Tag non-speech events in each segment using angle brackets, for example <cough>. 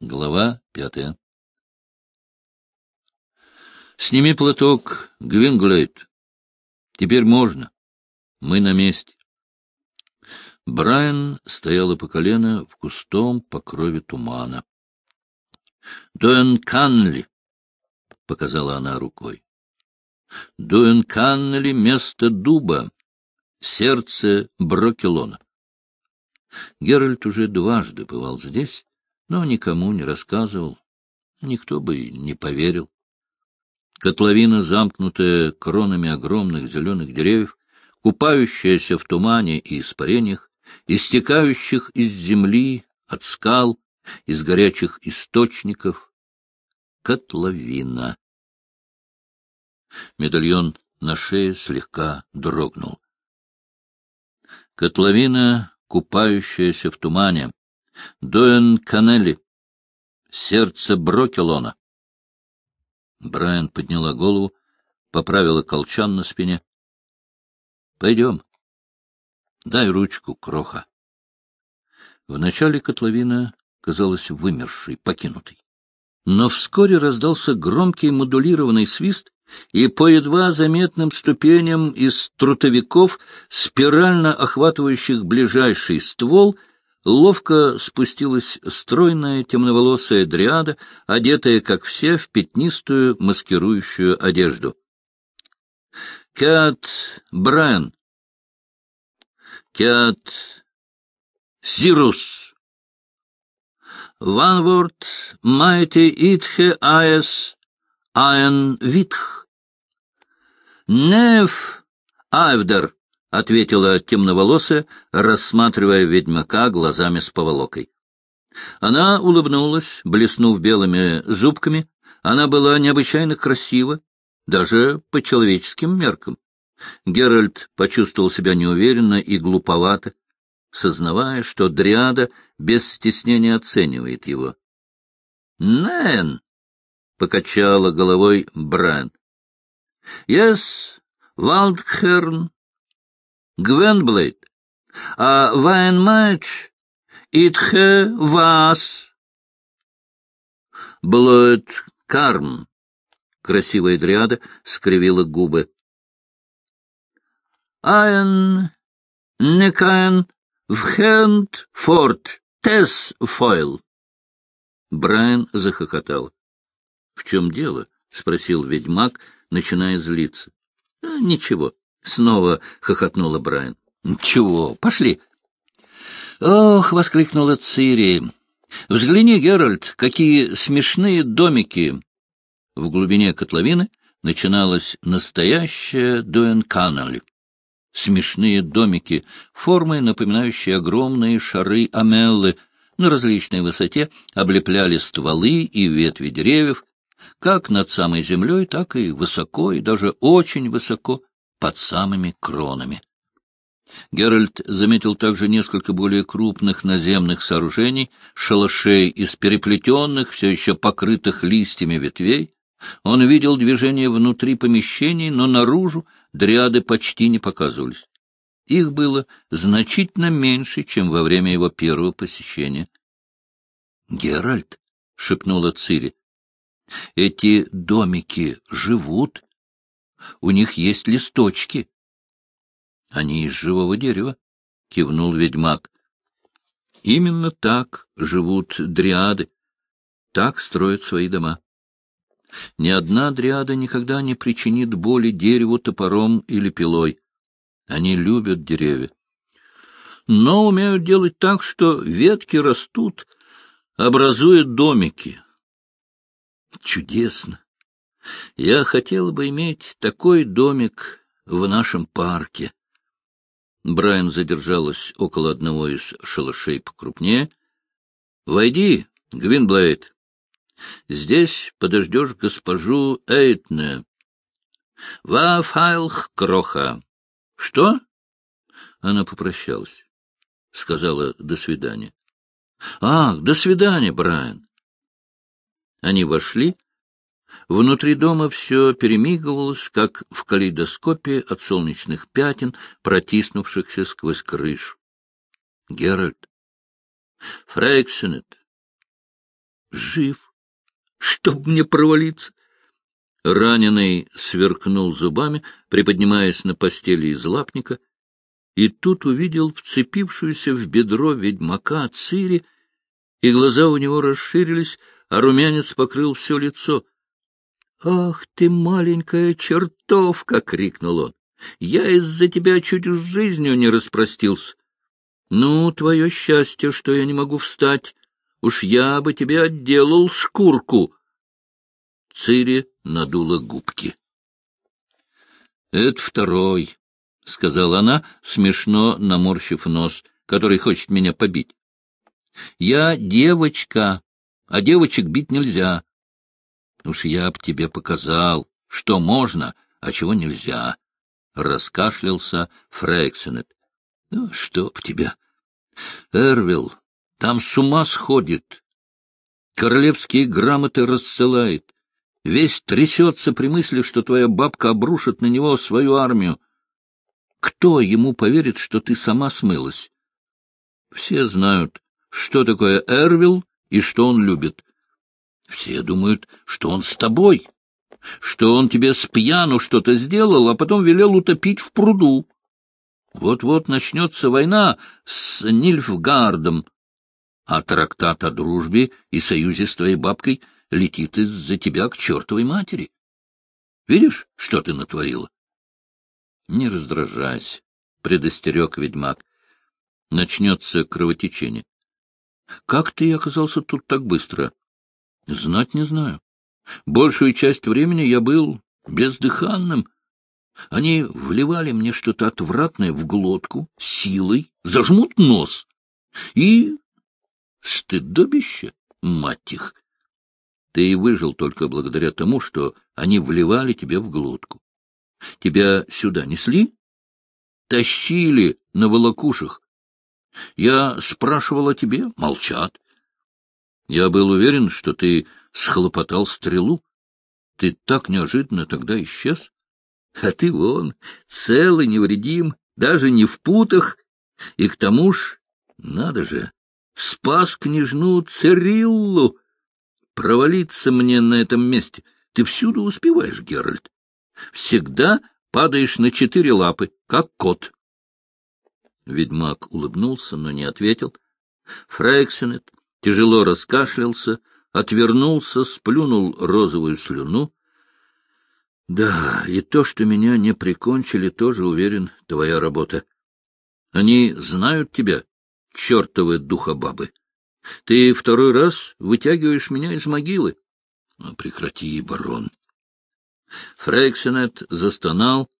Глава пятая. Сними платок, Гвинглейд. Теперь можно. Мы на месте. Брайан стояла по колено в густом покрове тумана. — Дуэн Канли, — показала она рукой. — Дуэн Канли — место дуба, сердце Брокелона. Геральт уже дважды бывал здесь, но никому не рассказывал, никто бы не поверил. Котловина, замкнутая кронами огромных зеленых деревьев, купающаяся в тумане и испарениях, истекающих из земли, от скал, из горячих источников. Котловина. Медальон на шее слегка дрогнул. Котловина, купающаяся в тумане, Дуэн Канелли, сердце Брокелона. Брайан подняла голову, поправила колчан на спине. — Пойдем. Дай ручку, кроха. Вначале котловина казалась вымершей, покинутой. Но вскоре раздался громкий модулированный свист, и по едва заметным ступеням из трутовиков, спирально охватывающих ближайший ствол, ловко спустилась стройная темноволосая дриада, одетая, как все, в пятнистую маскирующую одежду. — Кят Брайан! Кят Сирус! Ванворд майте итхе аэс аэн витх! Неф айвдер! — ответила темноволосая, рассматривая ведьмака глазами с поволокой. Она улыбнулась, блеснув белыми зубками. Она была необычайно красива, даже по человеческим меркам. Геральт почувствовал себя неуверенно и глуповато, сознавая, что Дриада без стеснения оценивает его. — Нэн! — покачала головой Брайан. — Yes, Валдхерн Гвенблейд, а Вайнмайч итхе вас. Блоэд Карм. Красивая дриада скривила губы. Айн некаен вхенд форт тес фойл. Брайан захохотал. — В чем дело? — спросил ведьмак, начиная злиться. — Ничего. — снова хохотнула Брайан. — Чего? Пошли. — Ох! — воскликнула Цири. — Взгляни, Геральт, какие смешные домики! В глубине котловины начиналась настоящая Дуэнканнель. Смешные домики, формы, напоминающие огромные шары амеллы, на различной высоте облепляли стволы и ветви деревьев, как над самой землей, так и высоко, и даже очень высоко под самыми кронами. Геральт заметил также несколько более крупных наземных сооружений, шалашей из переплетенных, все еще покрытых листьями ветвей. Он видел движение внутри помещений, но наружу дриады почти не показывались. Их было значительно меньше, чем во время его первого посещения. — Геральт, — шепнула Цири, — эти домики живут у них есть листочки. — Они из живого дерева, — кивнул ведьмак. — Именно так живут дриады, так строят свои дома. Ни одна дриада никогда не причинит боли дереву топором или пилой. Они любят деревья. Но умеют делать так, что ветки растут, образуя домики. Чудесно! Я хотел бы иметь такой домик в нашем парке. Брайан задержалась около одного из шалашей покрупнее. — Войди, Гвинблейд. Здесь подождешь госпожу Эйтне. — Вафайлх кроха. — Что? Она попрощалась. Сказала «до свидания». — Ах, до свидания, Брайан. Они вошли Внутри дома все перемигивалось, как в калейдоскопе от солнечных пятен, протиснувшихся сквозь крышу. Геральт. Фрейксенет. Жив. Чтоб мне провалиться. Раненый сверкнул зубами, приподнимаясь на постели из лапника, и тут увидел вцепившуюся в бедро ведьмака Цири, и глаза у него расширились, а румянец покрыл все лицо. — Ах ты, маленькая чертовка! — крикнул он. — Я из-за тебя чуть с жизнью не распростился. Ну, твое счастье, что я не могу встать. Уж я бы тебе отделал шкурку. Цири надула губки. — Это второй, — сказала она, смешно наморщив нос, который хочет меня побить. — Я девочка, а девочек бить нельзя. Уж я б тебе показал, что можно, а чего нельзя. Раскашлялся Фрейксенет. Ну, чтоб тебя. Эрвил, там с ума сходит. Королевские грамоты рассылает. Весь трясется при мысли, что твоя бабка обрушит на него свою армию. Кто ему поверит, что ты сама смылась? Все знают, что такое Эрвил и что он любит. Все думают, что он с тобой, что он тебе с пьяну что-то сделал, а потом велел утопить в пруду. Вот-вот начнется война с Нильфгардом, а трактат о дружбе и союзе с твоей бабкой летит из-за тебя к чертовой матери. Видишь, что ты натворила? — Не раздражайся, — предостерег ведьмак. — Начнется кровотечение. — Как ты оказался тут так быстро? — Знать не знаю. Большую часть времени я был бездыханным. Они вливали мне что-то отвратное в глотку, силой, зажмут нос. И стыдобище, мать их! Ты и выжил только благодаря тому, что они вливали тебе в глотку. Тебя сюда несли? Тащили на волокушах. Я спрашивал о тебе, молчат. Я был уверен, что ты схлопотал стрелу. Ты так неожиданно тогда исчез. А ты вон, целый, невредим, даже не в путах. И к тому ж, надо же, спас княжну Цириллу. Провалиться мне на этом месте. Ты всюду успеваешь, Геральт. Всегда падаешь на четыре лапы, как кот. Ведьмак улыбнулся, но не ответил. Фрейксенет тяжело раскашлялся, отвернулся, сплюнул розовую слюну. — Да, и то, что меня не прикончили, тоже, уверен, твоя работа. Они знают тебя, чертовы духобабы. Ты второй раз вытягиваешь меня из могилы. Ну, — Прекрати, барон. Фрейксенет застонал,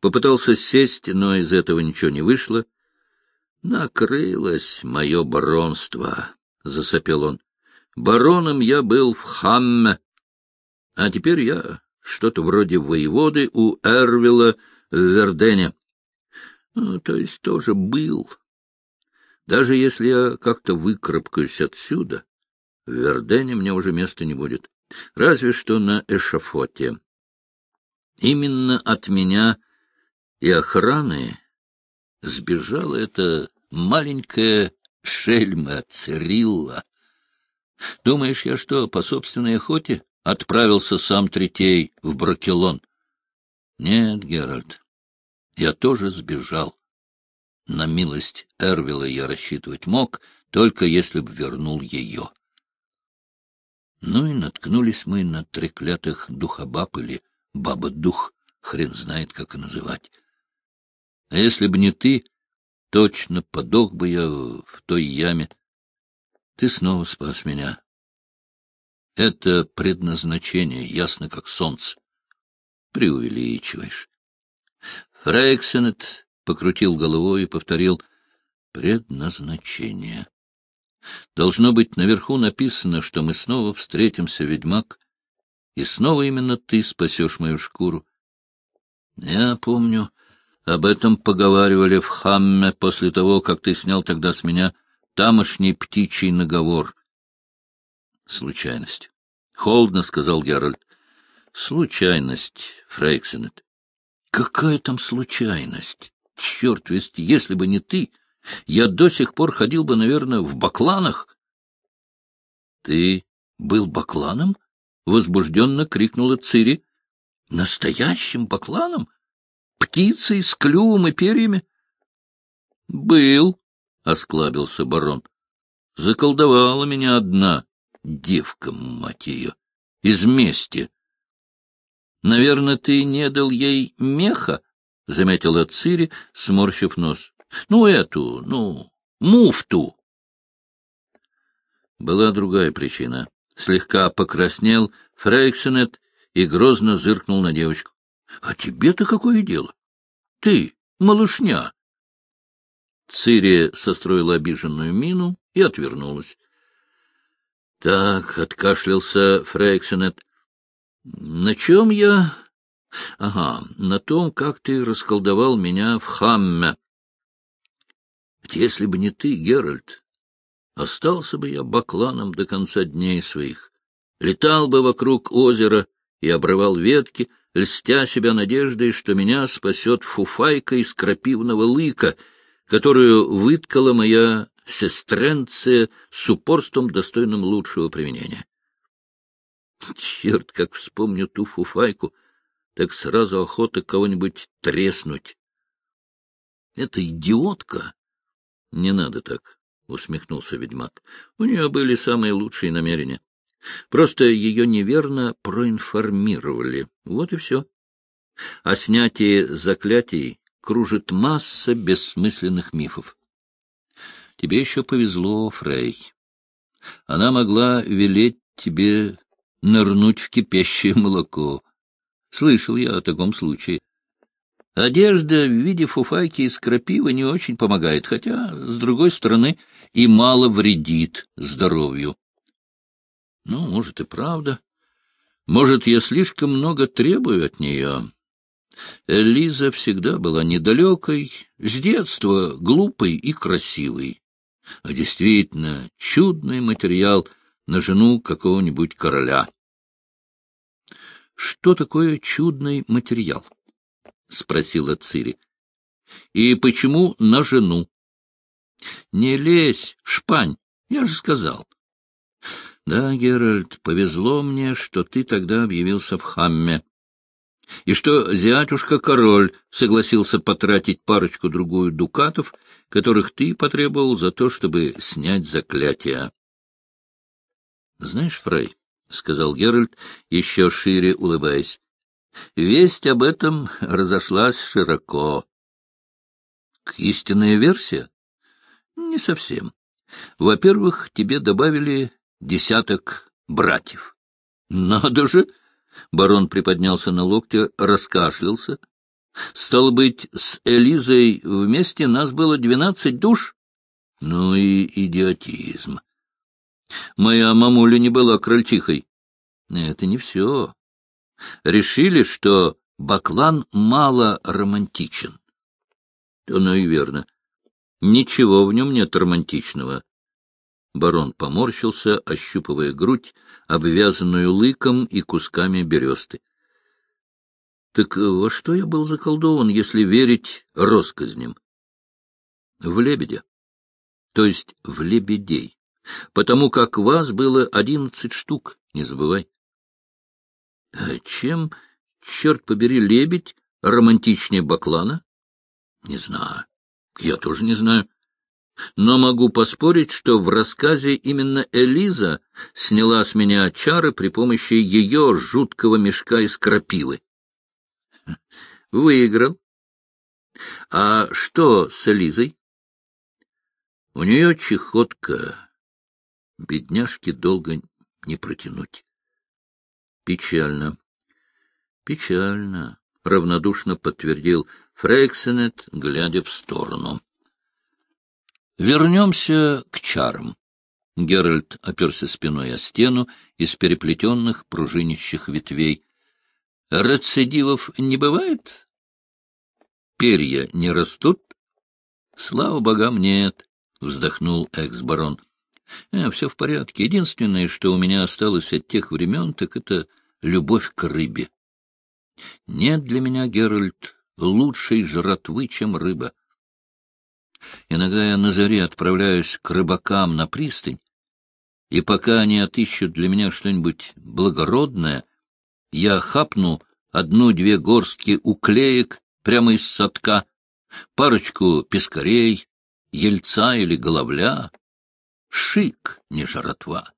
попытался сесть, но из этого ничего не вышло. — Накрылось мое баронство, — засопел он. — Бароном я был в Хамме, а теперь я что-то вроде воеводы у Эрвила в Вердене. Ну, то есть тоже был. Даже если я как-то выкарабкаюсь отсюда, в Вердене мне уже места не будет. Разве что на эшафоте. Именно от меня и охраны сбежала эта маленькая шельма Цирилла. Думаешь, я что, по собственной охоте отправился сам Третей в Бракелон? Нет, Геральт, я тоже сбежал. На милость Эрвила я рассчитывать мог, только если бы вернул ее. Ну и наткнулись мы на треклятых духобаб или баба-дух, хрен знает, как называть. А если бы не ты, точно подох бы я в той яме. Ты снова спас меня. Это предназначение, ясно как солнце. Преувеличиваешь. Фрейксенет покрутил головой и повторил «предназначение». Должно быть, наверху написано, что мы снова встретимся, ведьмак, и снова именно ты спасешь мою шкуру. Я помню, об этом поговаривали в Хамме после того, как ты снял тогда с меня тамошний птичий наговор. Случайность. Холодно сказал Геральт. Случайность, Фрейксенет. Какая там случайность? Черт вести, если бы не ты, я до сих пор ходил бы, наверное, в бакланах. Ты был бакланом? — возбужденно крикнула Цири. — Настоящим бакланом? Птицей с клювом и перьями? — Был, — осклабился барон. — Заколдовала меня одна девка, мать ее, из мести. — Наверное, ты не дал ей меха? — заметила Цири, сморщив нос. — Ну, эту, ну, муфту. Была другая причина. Слегка покраснел Фрейксенет и грозно зыркнул на девочку. — А тебе-то какое дело? Ты, малышня! Цири состроила обиженную мину и отвернулась. — Так, — откашлялся Фрейксенет. — На чем я? — Ага, на том, как ты расколдовал меня в Хамме. — Если бы не ты, Геральт, остался бы я бакланом до конца дней своих, летал бы вокруг озера и обрывал ветки, льстя себя надеждой, что меня спасет фуфайка из крапивного лыка, которую выткала моя сестренция с упорством, достойным лучшего применения. Черт, как вспомню ту фуфайку, так сразу охота кого-нибудь треснуть. Это идиотка. Не надо так. — усмехнулся ведьмак. — У нее были самые лучшие намерения. Просто ее неверно проинформировали. Вот и все. О снятии заклятий кружит масса бессмысленных мифов. Тебе еще повезло, Фрей. Она могла велеть тебе нырнуть в кипящее молоко. Слышал я о таком случае. Одежда в виде фуфайки из крапива не очень помогает, хотя, с другой стороны, и мало вредит здоровью. Ну, может, и правда. Может, я слишком много требую от нее. Элиза всегда была недалекой, с детства глупой и красивой. А действительно, чудный материал на жену какого-нибудь короля. Что такое чудный материал? — спросила Цири. — И почему на жену? — Не лезь, шпань, я же сказал. — Да, Геральт, повезло мне, что ты тогда объявился в Хамме. И что зятюшка-король согласился потратить парочку-другую дукатов, которых ты потребовал за то, чтобы снять заклятие. — Знаешь, Фрей, — сказал Геральт, еще шире улыбаясь, Весть об этом разошлась широко. — Истинная версия? — Не совсем. Во-первых, тебе добавили десяток братьев. — Надо же! — барон приподнялся на локте, раскашлялся. — Стало быть, с Элизой вместе нас было двенадцать душ? Ну и идиотизм. Моя мамуля не была крольчихой. Это не все решили, что Баклан мало романтичен. Оно и верно. Ничего в нем нет романтичного. Барон поморщился, ощупывая грудь, обвязанную лыком и кусками бересты. Так во что я был заколдован, если верить россказням? В лебедя, то есть в лебедей, потому как вас было одиннадцать штук, не забывай. А чем, черт побери, лебедь романтичнее баклана? Не знаю. Я тоже не знаю. Но могу поспорить, что в рассказе именно Элиза сняла с меня чары при помощи ее жуткого мешка из крапивы. <laughs> Выиграл. А что с Элизой? У нее чехотка. Бедняжки долго не протянуть. Печально. Печально, — равнодушно подтвердил Фрейксенет, глядя в сторону. Вернемся к чарам. Геральт оперся спиной о стену из переплетенных пружинищих ветвей. — Рецидивов не бывает? Перья не растут? — Слава богам, нет, — вздохнул экс-барон. Э, — Все в порядке. Единственное, что у меня осталось от тех времен, так это любовь к рыбе. Нет для меня, Геральт, лучшей жратвы, чем рыба. Иногда я на заре отправляюсь к рыбакам на пристань, И пока они отыщут для меня что-нибудь благородное, я хапну одну-две горстки уклеек прямо из садка, парочку пескарей, ельца или головля. Шик, не жратва.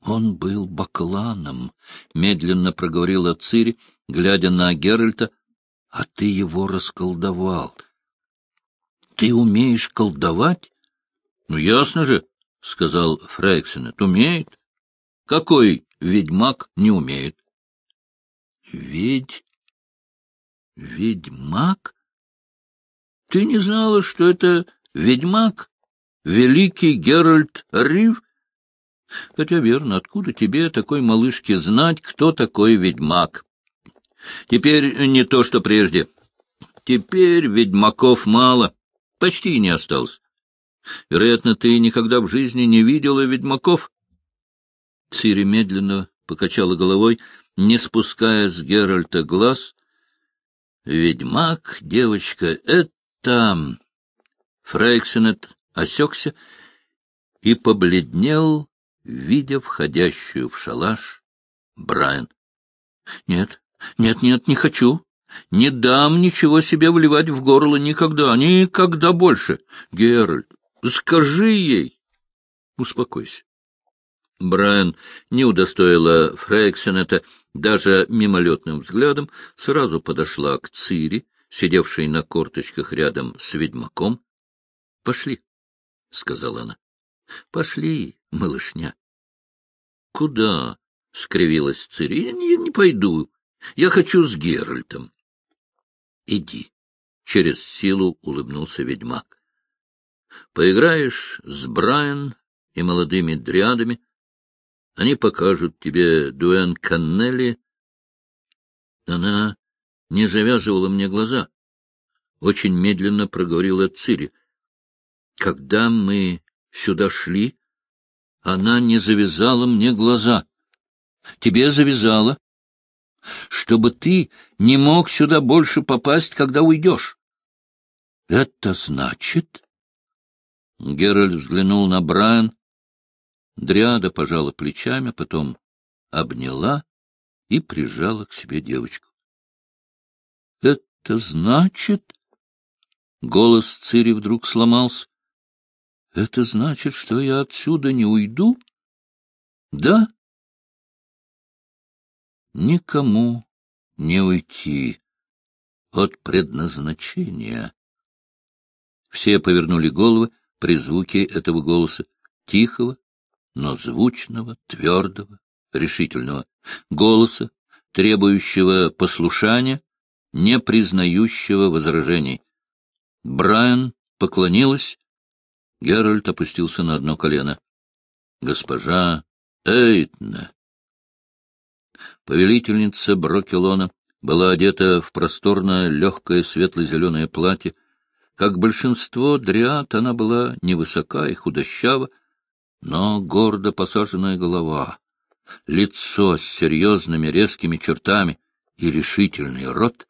Он был бакланом, — медленно проговорила Цири, глядя на Геральта, — а ты его расколдовал. Ты умеешь колдовать? — Ну, ясно же, — сказал Фрейксенет, — умеет. Какой ведьмак не умеет? — Ведь... ведьмак? Ты не знала, что это ведьмак? Великий Геральт Рив? Хотя верно, откуда тебе, такой малышке, знать, кто такой ведьмак? Теперь не то, что прежде. Теперь ведьмаков мало, почти не осталось. Вероятно, ты никогда в жизни не видела ведьмаков? Цири медленно покачала головой, не спуская с Геральта глаз. Ведьмак, девочка, это... Фрейксенет осекся и побледнел, видя входящую в шалаш Брайан. — Нет, нет, нет, не хочу. Не дам ничего себе вливать в горло никогда, никогда больше. Геральт, скажи ей. Успокойся. Брайан не удостоила Фрейксенета даже мимолетным взглядом, сразу подошла к Цири, сидевшей на корточках рядом с ведьмаком. — Пошли, — сказала она. — Пошли, малышня. — Куда? — скривилась Цири. — Я не, не пойду. Я хочу с Геральтом. — Иди. Через силу улыбнулся ведьмак. — Поиграешь с Брайан и молодыми дриадами. Они покажут тебе Дуэн Каннелли. Она не завязывала мне глаза. Очень медленно проговорила Цири. Когда мы сюда шли, она не завязала мне глаза. Тебе завязала, чтобы ты не мог сюда больше попасть, когда уйдешь. Это значит... Геральт взглянул на Брайан. Дриада пожала плечами, потом обняла и прижала к себе девочку. — Это значит... Голос Цири вдруг сломался. — Это значит, что я отсюда не уйду? — Да? Никому не уйти от предназначения. Все повернули головы при звуке этого голоса, тихого, но звучного, твердого, решительного, голоса, требующего послушания, не признающего возражений. Брайан поклонилась, Геральт опустился на одно колено. — Госпожа Эйтна, Повелительница Брокелона была одета в просторное, легкое светло-зеленое платье. Как большинство дриад, она была невысока и худощава, но гордо посаженная голова, лицо с серьезными резкими чертами и решительный рот,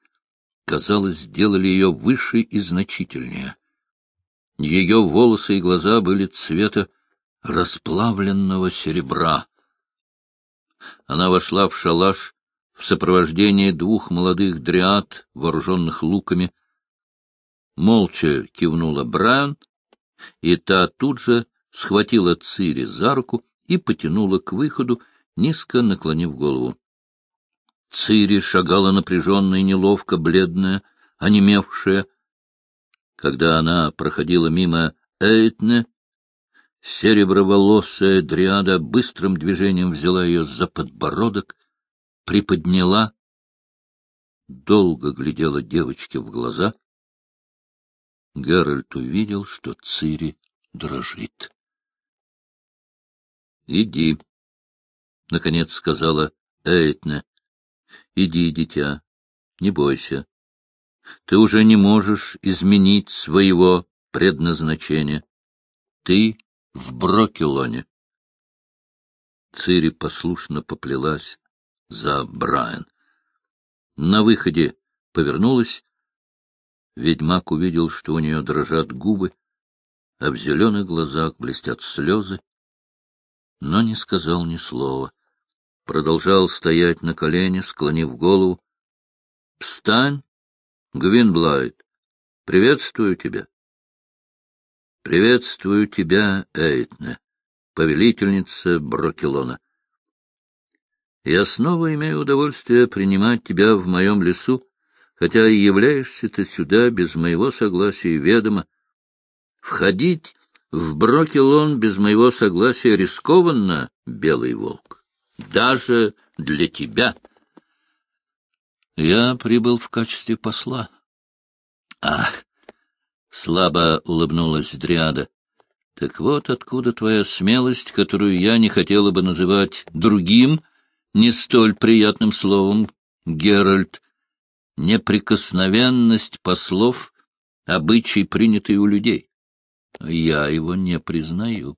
казалось, сделали ее выше и значительнее. Ее волосы и глаза были цвета расплавленного серебра, она вошла в шалаш в сопровождении двух молодых дриад, вооруженных луками. Молча кивнула Брайан, и та тут же схватила Цири за руку и потянула к выходу, низко наклонив голову. Цири шагала напряженно и неловко, бледная, онемевшая. Когда она проходила мимо Эйтне, Сереброволосая дриада быстрым движением взяла ее за подбородок, приподняла, долго глядела девочке в глаза. Геральт увидел, что Цири дрожит. — Иди, — наконец сказала Эйтне. — Иди, дитя, не бойся. Ты уже не можешь изменить своего предназначения. Ты в Брокелоне. Цири послушно поплелась за Брайан. На выходе повернулась. Ведьмак увидел, что у нее дрожат губы, а в зеленых глазах блестят слезы. но не сказал ни слова. Продолжал стоять на колене, склонив голову. — Встань, Гвинблайт, приветствую тебя. — Приветствую тебя, Эйтне, повелительница Брокелона. Я снова имею удовольствие принимать тебя в моем лесу, хотя и являешься ты сюда без моего согласия и ведома. Входить в Брокелон без моего согласия рискованно, белый волк, даже для тебя. Я прибыл в качестве посла. Ах! Слабо улыбнулась Дриада. Так вот откуда твоя смелость, которую я не хотела бы называть другим, не столь приятным словом, Геральт, неприкосновенность послов, обычай, принятый у людей. Я его не признаю.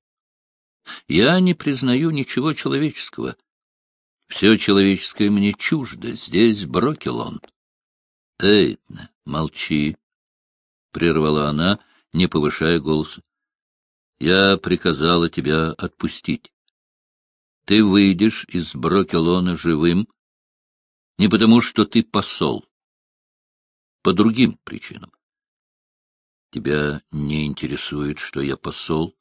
Я не признаю ничего человеческого. Все человеческое мне чуждо. Здесь Брокелон. — Эйтне, молчи, — прервала она, не повышая голоса. Я приказала тебя отпустить. Ты выйдешь из Брокелона живым, не потому что ты посол, по другим причинам. Тебя не интересует, что я посол,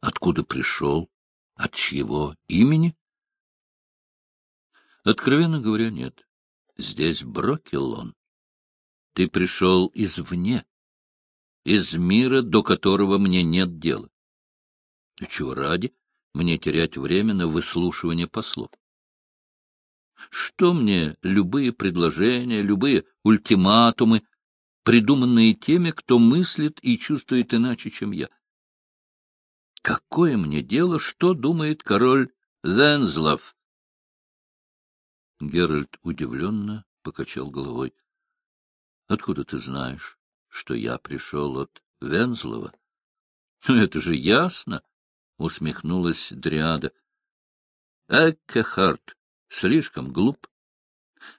откуда пришел, от чьего имени? Откровенно говоря, нет. Здесь Брокелон. Ты пришел извне, из мира, до которого мне нет дела. И чего ради мне терять время на выслушивание послов? Что мне любые предложения, любые ультиматумы, придуманные теми, кто мыслит и чувствует иначе, чем я? Какое мне дело, что думает король Вензлав? Геральт удивленно покачал головой. — Откуда ты знаешь, что я пришел от Вензлова? — Это же ясно! усмехнулась Дриада. Эккехард слишком глуп.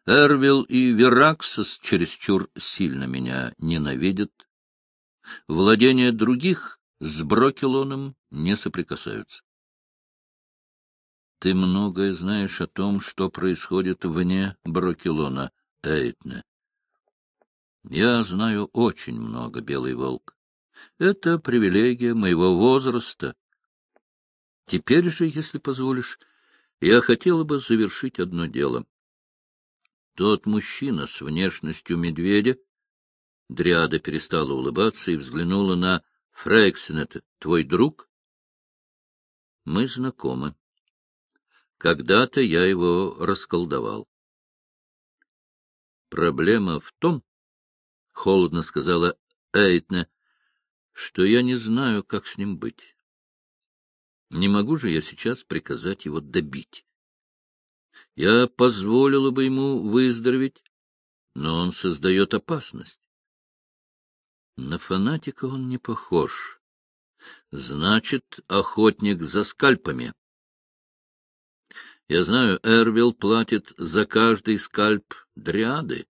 Эрвил и Вераксос чересчур сильно меня ненавидят. Владения других с Брокелоном не соприкасаются. Ты многое знаешь о том, что происходит вне Брокелона, Эйтне. Я знаю очень много, Белый Волк. Это привилегия моего возраста, Теперь же, если позволишь, я хотела бы завершить одно дело. Тот мужчина с внешностью медведя... Дриада перестала улыбаться и взглянула на Фрейксенета. Твой друг? Мы знакомы. Когда-то я его расколдовал. Проблема в том, — холодно сказала Эйтне, — что я не знаю, как с ним быть. Не могу же я сейчас приказать его добить. Я позволила бы ему выздороветь, но он создает опасность. На фанатика он не похож. Значит, охотник за скальпами. Я знаю, Эрвилл платит за каждый скальп дриады.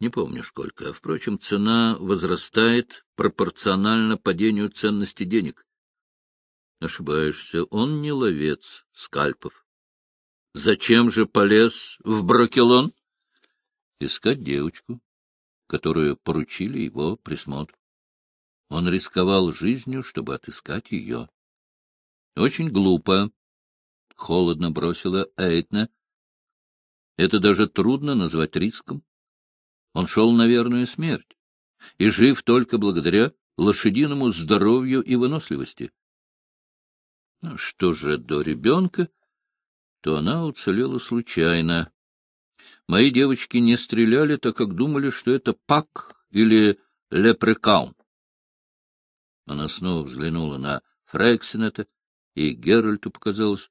Не помню сколько, впрочем, цена возрастает пропорционально падению ценности денег. Ошибаешься, он не ловец скальпов. Зачем же полез в Брокелон? Искать девочку, которую поручили его присмотр. Он рисковал жизнью, чтобы отыскать ее. Очень глупо, — холодно бросила Эйтна. Это даже трудно назвать риском. Он шел на верную смерть и жив только благодаря лошадиному здоровью и выносливости. Ну, что же до ребенка, то она уцелела случайно. Мои девочки не стреляли, так как думали, что это пак или лепрекаун. Она снова взглянула на Фрексинета, и Геральту показалось,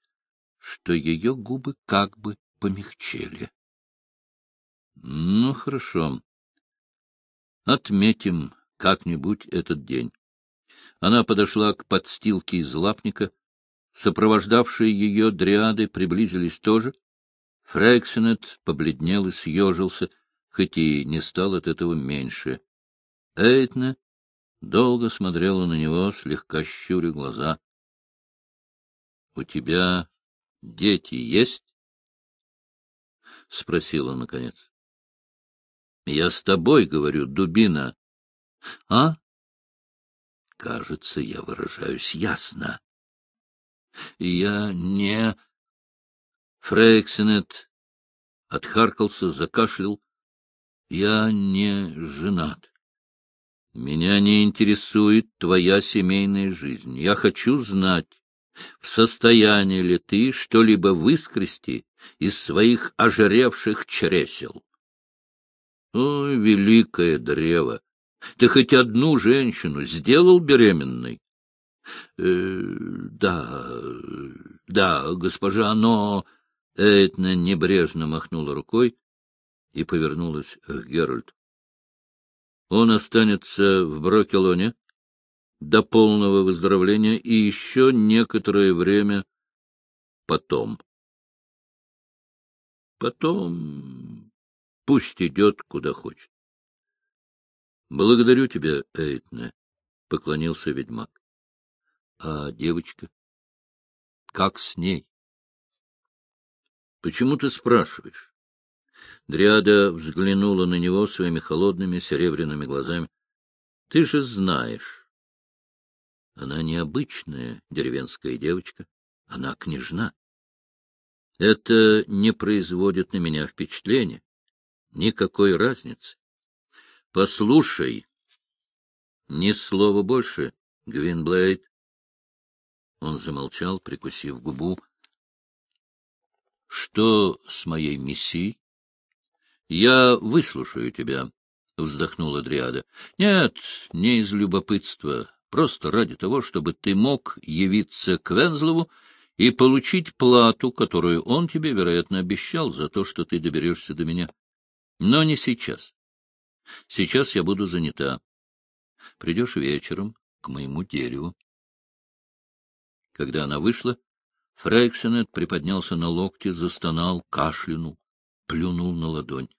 что ее губы как бы помягчели. — Ну, хорошо. Отметим как-нибудь этот день. Она подошла к подстилке из лапника, Сопровождавшие ее дриады приблизились тоже. Фрексенет побледнел и съежился, хоть и не стал от этого меньше. Эйтне долго смотрела на него, слегка щуря глаза. — У тебя дети есть? — спросила наконец. — Я с тобой говорю, дубина. — А? — Кажется, я выражаюсь ясно. — Я не... Фрейксенет отхаркался, закашлял. — Я не женат. Меня не интересует твоя семейная жизнь. Я хочу знать, в состоянии ли ты что-либо выскрести из своих ожиревших чресел. Ой, великое древо! Ты хоть одну женщину сделал беременной? Э, да, да, госпожа, но... Этна небрежно махнула рукой и повернулась к Геральту. Он останется в Брокелоне до полного выздоровления и еще некоторое время потом. Потом пусть идет куда хочет. — Благодарю тебя, Эйтне, — поклонился ведьмак. — А девочка? Как с ней? — Почему ты спрашиваешь? Дриада взглянула на него своими холодными серебряными глазами. — Ты же знаешь. Она необычная деревенская девочка, она княжна. Это не производит на меня впечатления. Никакой разницы. Послушай, ни слова больше, Гвинблейд. Он замолчал, прикусив губу. Что с моей миссией? — Я выслушаю тебя, — вздохнула Дриада. — Нет, не из любопытства, просто ради того, чтобы ты мог явиться к Вензлову и получить плату, которую он тебе, вероятно, обещал за то, что ты доберешься до меня. Но не сейчас. Сейчас я буду занята. Придешь вечером к моему дереву. Когда она вышла, Фрейксенет приподнялся на локте, застонал, кашлянул, плюнул на ладонь.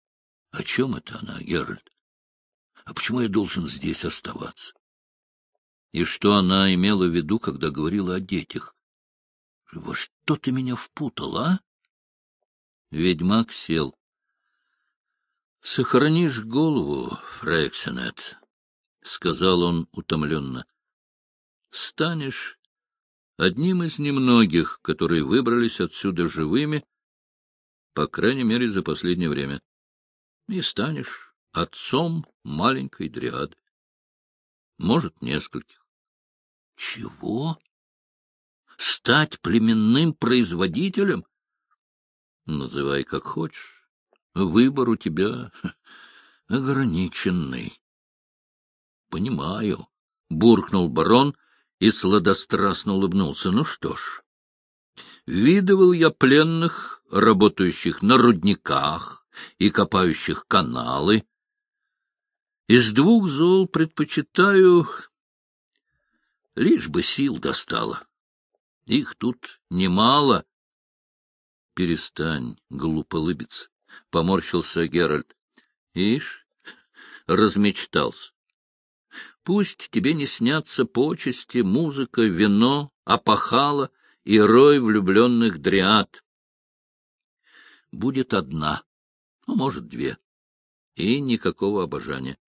— О чем это она, Геральт? А почему я должен здесь оставаться? И что она имела в виду, когда говорила о детях? Во что ты меня впутал, а? Ведьмак сел. — Сохранишь голову, Фрейксенет, — сказал он утомленно. — Станешь одним из немногих, которые выбрались отсюда живыми, по крайней мере, за последнее время и станешь отцом маленькой дриады. Может, нескольких. Чего? Стать племенным производителем? Называй как хочешь. Выбор у тебя <laughs> ограниченный. Понимаю, — буркнул барон и сладострастно улыбнулся. Ну что ж, видывал я пленных, работающих на рудниках, и копающих каналы. Из двух зол предпочитаю, лишь бы сил достало. Их тут немало. Перестань, глупо лыбиться, — поморщился Геральт. Ишь, размечтался. Пусть тебе не снятся почести, музыка, вино, опахало и рой влюбленных дриад. Будет одна ну, может, две. И никакого обожания.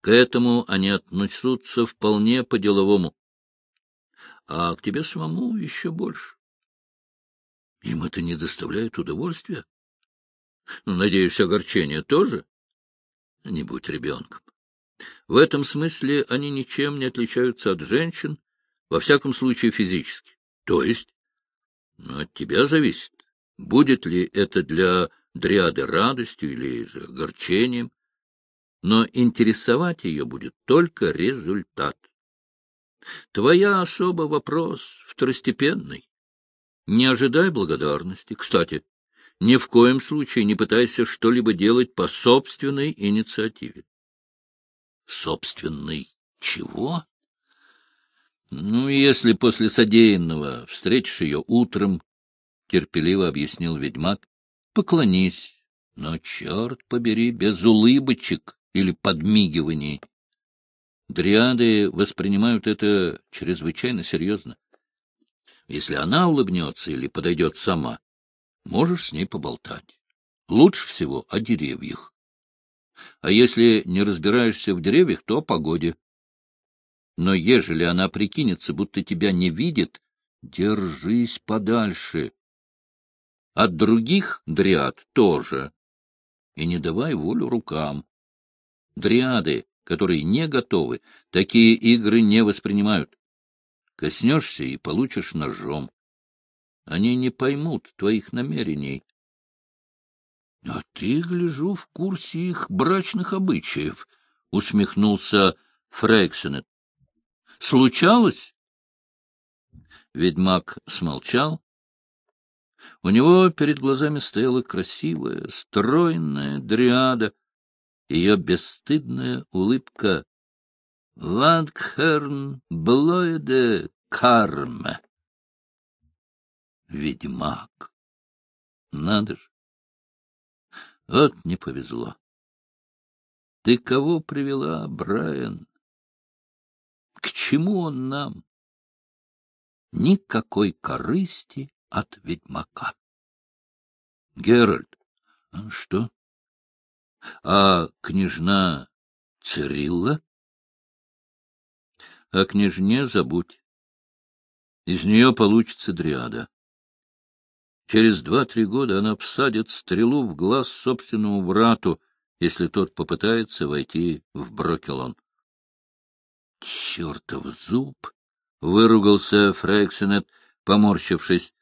К этому они относятся вполне по-деловому. А к тебе самому еще больше. Им это не доставляет удовольствия? Надеюсь, огорчение тоже? Не будь ребенком. В этом смысле они ничем не отличаются от женщин, во всяком случае физически. То есть, ну, от тебя зависит, будет ли это для дриады радостью или же огорчением, но интересовать ее будет только результат. Твоя особа вопрос второстепенный. Не ожидай благодарности. Кстати, ни в коем случае не пытайся что-либо делать по собственной инициативе. Собственной чего? Ну, если после содеянного встретишь ее утром, — терпеливо объяснил ведьмак, поклонись, но, черт побери, без улыбочек или подмигиваний. Дриады воспринимают это чрезвычайно серьезно. Если она улыбнется или подойдет сама, можешь с ней поболтать. Лучше всего о деревьях. А если не разбираешься в деревьях, то о погоде. Но ежели она прикинется, будто тебя не видит, держись подальше. От других дриад тоже. И не давай волю рукам. Дриады, которые не готовы, такие игры не воспринимают. Коснешься и получишь ножом. Они не поймут твоих намерений. — А ты, гляжу, в курсе их брачных обычаев, — усмехнулся Фрейксенет. — Случалось? Ведьмак смолчал. У него перед глазами стояла красивая, стройная дриада, ее бесстыдная улыбка. Ландхерн Блоеде Карме. Ведьмак. Надо же. Вот не повезло. Ты кого привела, Брайан? К чему он нам? Никакой корысти от ведьмака. Геральт, а что? А княжна Цирилла? О княжне забудь. Из нее получится дриада. Через два-три года она всадит стрелу в глаз собственному брату, если тот попытается войти в Брокелон. — Чертов зуб! — выругался Фрейксенет, поморщившись.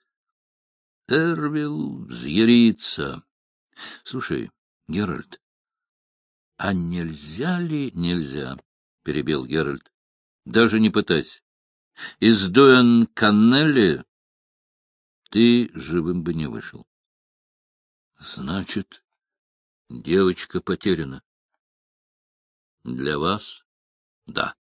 — Эрвил взъярится. — Слушай, Геральт, а нельзя ли... — Нельзя, — перебил Геральт. — Даже не пытайся. Из Дуэн Каннелли ты живым бы не вышел. — Значит, девочка потеряна. — Для вас — да.